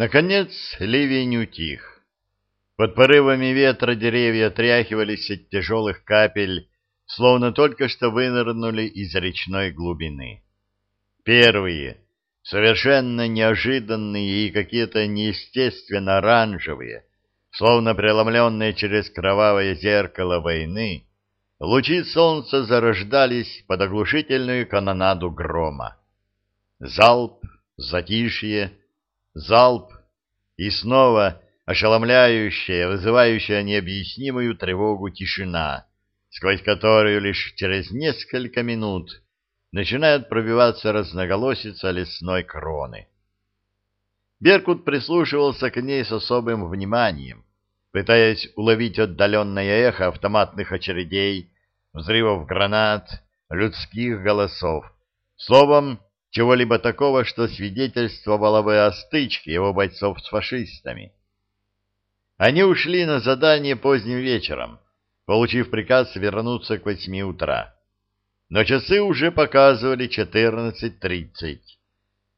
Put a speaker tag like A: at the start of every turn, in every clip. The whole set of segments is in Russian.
A: Наконец ливень утих. Под порывами ветра деревья тряхивались от тяжелых капель, словно только что вынырнули из речной глубины. Первые, совершенно неожиданные и какие-то неестественно оранжевые, словно преломленные через кровавое зеркало войны, лучи солнца зарождались под оглушительную канонаду грома. Залп, затишье, залп и снова ошеломляющая, вызывающая необъяснимую тревогу тишина, сквозь которую лишь через несколько минут начинает пробиваться разноголосица лесной кроны. Беркут прислушивался к ней с особым вниманием, пытаясь уловить отдаленное эхо автоматных очередей, взрывов гранат, людских голосов, словом, чего-либо такого, что свидетельствовало бы о стычке его бойцов с фашистами. Они ушли на задание поздним вечером, получив приказ вернуться к восьми утра. Но часы уже показывали четырнадцать тридцать,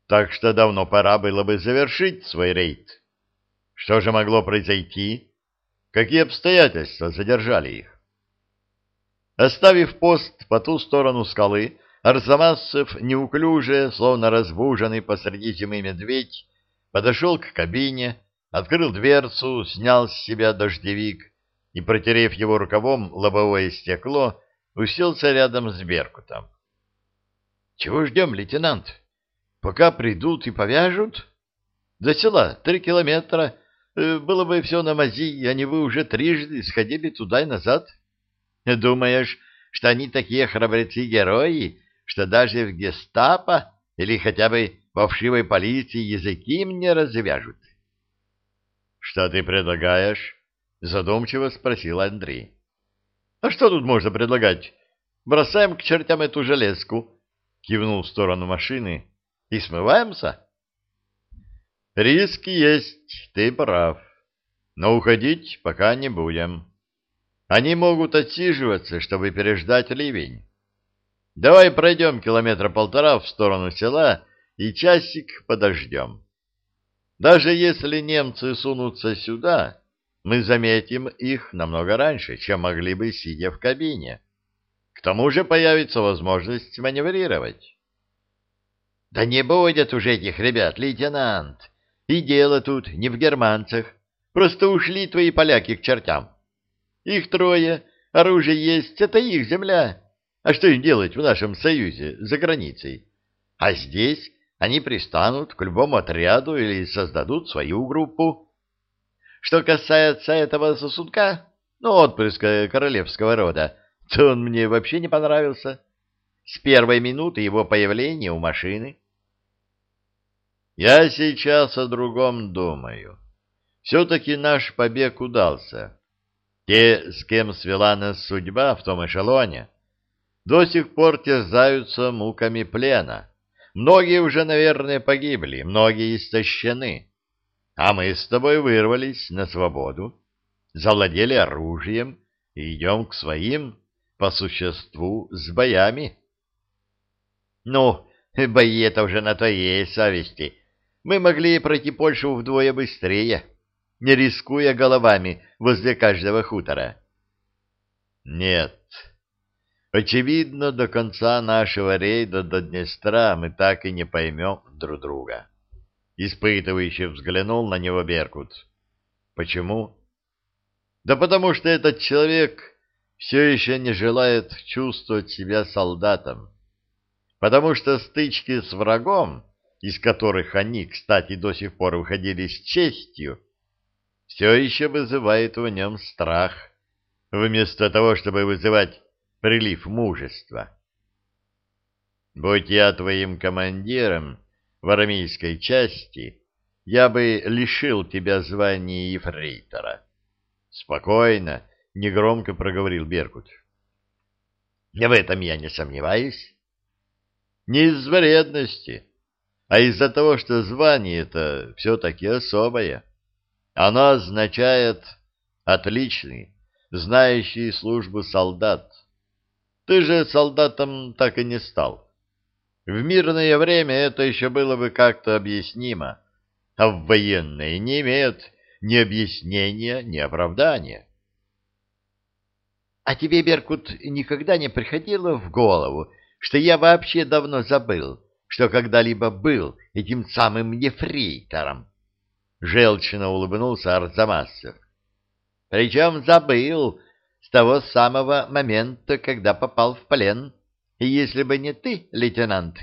A: так что давно пора было бы завершить свой рейд. Что же могло произойти? Какие обстоятельства задержали их? Оставив пост по ту сторону скалы, Арзамасцев, неуклюже, словно разбуженный посреди зимы медведь, подошел к кабине, открыл дверцу, снял с себя дождевик и, протерев его рукавом лобовое стекло, уселся рядом с Беркутом. — Чего ждем, лейтенант? Пока придут и повяжут? До села три километра. Э, было бы все на мази, а не вы уже трижды сходили туда и назад. Думаешь, что они такие храбрецы-герои, что даже в гестапо или хотя бы во вшивой полиции языки мне развяжут. — Что ты предлагаешь? — задумчиво спросил Андрей. — А что тут можно предлагать? Бросаем к чертям эту железку, — кивнул в сторону машины, — и смываемся. — Риски есть, ты прав, но уходить пока не будем. Они могут отсиживаться, чтобы переждать ливень. Давай пройдем километра полтора в сторону села и часик подождем. Даже если немцы сунутся сюда, мы заметим их намного раньше, чем могли бы, сидя в кабине. К тому же появится возможность маневрировать. — Да не будет уже этих ребят, лейтенант. И дело тут не в германцах. Просто ушли твои поляки к чертям. Их трое, оружие есть, это их земля. А что им делать в нашем союзе, за границей? А здесь они пристанут к любому отряду или создадут свою группу. Что касается этого сосудка, ну, отпрыска королевского рода, то он мне вообще не понравился. С первой минуты его появления у машины. Я сейчас о другом думаю. Все-таки наш побег удался. Те, с кем свела нас судьба в том эшелоне, до сих пор терзаются муками плена. Многие уже, наверное, погибли, многие истощены. А мы с тобой вырвались на свободу, завладели оружием и идем к своим, по существу, с боями. Ну, бои это уже на твоей совести. Мы могли пройти Польшу вдвое быстрее, не рискуя головами возле каждого хутора. Нет, Очевидно, до конца нашего рейда до Днестра мы так и не поймем друг друга. Испытывающе взглянул на него Беркут. Почему? Да потому что этот человек все еще не желает чувствовать себя солдатом. Потому что стычки с врагом, из которых они, кстати, до сих пор выходили с честью, все еще вызывает в нем страх, вместо того, чтобы вызывать прилив мужества. Будь я твоим командиром в армейской части, я бы лишил тебя звания ефрейтора. Спокойно, негромко проговорил Беркут. В этом я не сомневаюсь. Не из вредности, а из-за того, что звание это все-таки особое. Оно означает «отличный, знающий службу солдат». Ты же солдатом так и не стал. В мирное время это еще было бы как-то объяснимо. а в военные не имеют ни объяснения, ни оправдания.
B: — А тебе, Беркут, никогда не приходило в голову, что я вообще давно забыл, что когда-либо был этим самым нефрейтором? Желчно улыбнулся Арзамасов. — Причем забыл того самого момента, когда попал в плен. И если бы не ты, лейтенант...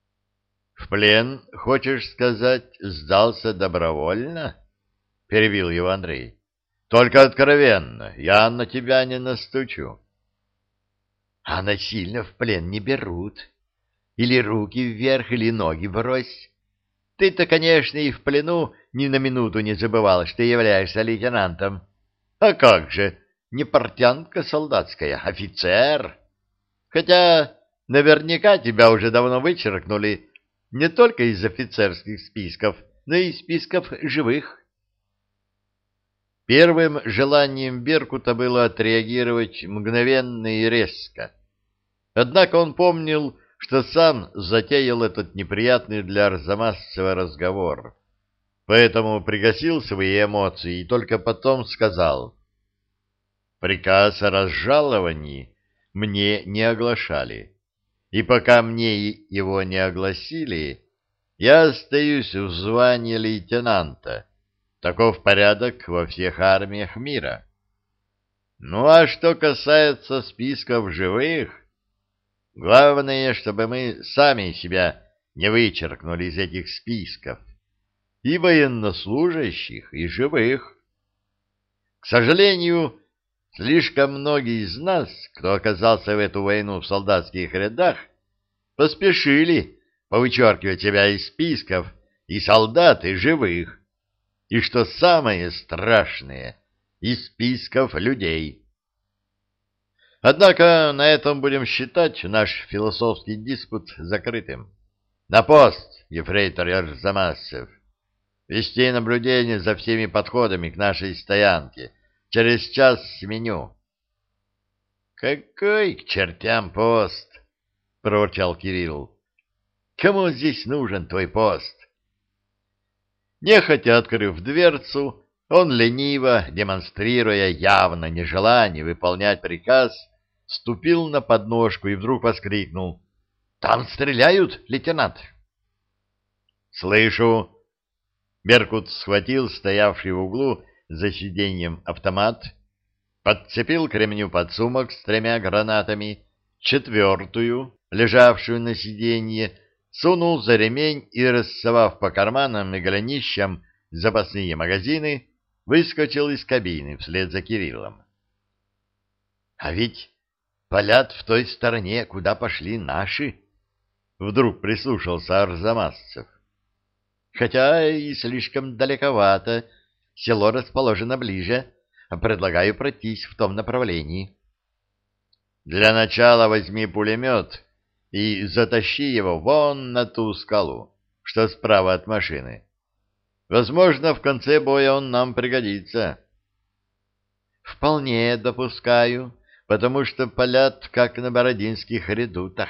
A: — В плен, хочешь сказать, сдался добровольно? — перебил его Андрей. — Только откровенно, я на тебя не настучу.
B: — А насильно в плен не берут. Или руки вверх, или ноги брось. Ты-то, конечно, и в плену ни на минуту не забывал, что являешься лейтенантом. А как же, не портянка солдатская, офицер. Хотя наверняка тебя уже давно вычеркнули не только из офицерских списков, но и из списков живых.
A: Первым желанием Беркута было отреагировать мгновенно и резко. Однако он помнил, что сам затеял этот неприятный для Арзамасцева разговор, поэтому пригасил свои эмоции и только потом сказал «Приказ о разжаловании мне не оглашали, и пока мне его не огласили, я остаюсь в звании лейтенанта. Таков порядок во всех армиях мира. Ну а что касается списков живых, главное, чтобы мы сами себя не вычеркнули из этих списков, и военнослужащих, и живых. К сожалению, Слишком многие из нас, кто оказался в эту войну в солдатских рядах, поспешили повычеркивать себя из списков и солдат, и живых, и, что самое страшное, из списков людей. Однако на этом будем считать наш философский диспут закрытым. На пост, ефрейтор Ярзамасов, вести наблюдение за всеми подходами к нашей стоянке — Через час сменю. — Какой к чертям пост? — проворчал Кирилл. — Кому здесь нужен твой пост? Нехотя открыв дверцу, он лениво, демонстрируя явно нежелание выполнять приказ, ступил на подножку и вдруг воскликнул. — Там стреляют, лейтенант! — Слышу. Беркут схватил стоявший в углу за сиденьем автомат, подцепил к ремню подсумок с тремя гранатами, четвертую, лежавшую на сиденье, сунул за ремень и, рассовав по карманам и голенищам запасные магазины, выскочил из кабины вслед за Кириллом. — А ведь полят в той стороне, куда пошли наши, — вдруг прислушался Арзамасцев. — Хотя и слишком далековато, — Село расположено ближе. Предлагаю пройтись в том направлении. Для начала возьми пулемет и затащи его вон на ту скалу, что справа от машины. Возможно, в конце боя он нам пригодится. Вполне допускаю, потому что палят, как на бородинских редутах.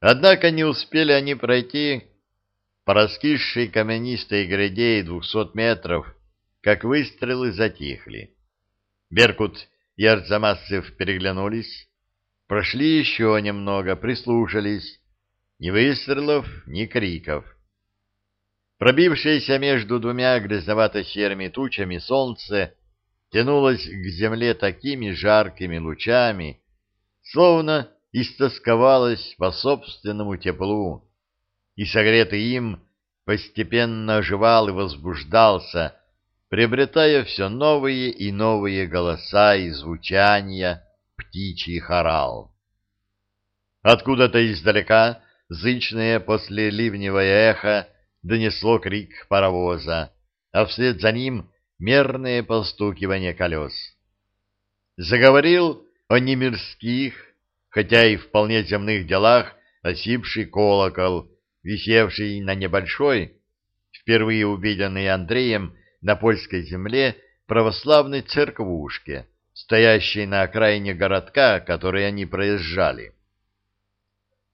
A: Однако не успели они пройти по раскисшей каменистой гряде двухсот метров, как выстрелы затихли. Беркут и Арзамасцев переглянулись, прошли еще немного, прислушались. Ни выстрелов, ни криков. Пробившееся между двумя грязновато-серыми тучами солнце тянулось к земле такими жаркими лучами, словно истосковалось по собственному теплу и, согретый им, постепенно оживал и возбуждался, приобретая все новые и новые голоса и звучания птичий хорал. Откуда-то издалека зычное после ливневое эхо донесло крик паровоза, а вслед за ним мерное постукивание колес. Заговорил о немирских, хотя и вполне земных делах осипший колокол, висевший на небольшой, впервые увиденный Андреем на польской земле, православной церквушке, стоящей на окраине городка, который они проезжали.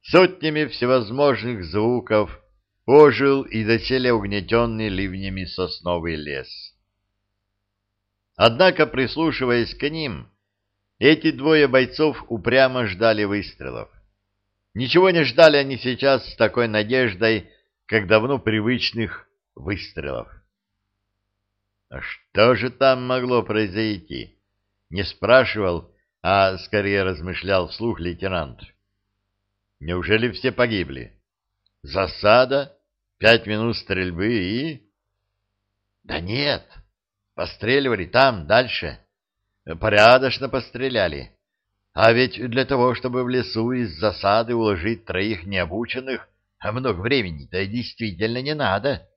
A: Сотнями всевозможных звуков ожил и доселе угнетенный ливнями сосновый лес. Однако, прислушиваясь к ним, эти двое бойцов упрямо ждали выстрелов. Ничего не ждали они сейчас с такой надеждой, как давно привычных выстрелов. А что же там могло произойти? Не спрашивал, а скорее размышлял вслух лейтенант. Неужели все погибли? Засада, пять минут стрельбы и... Да нет, постреливали там, дальше. Порядочно постреляли. А ведь для того, чтобы в лесу из засады уложить троих необученных, а много времени-то действительно не надо.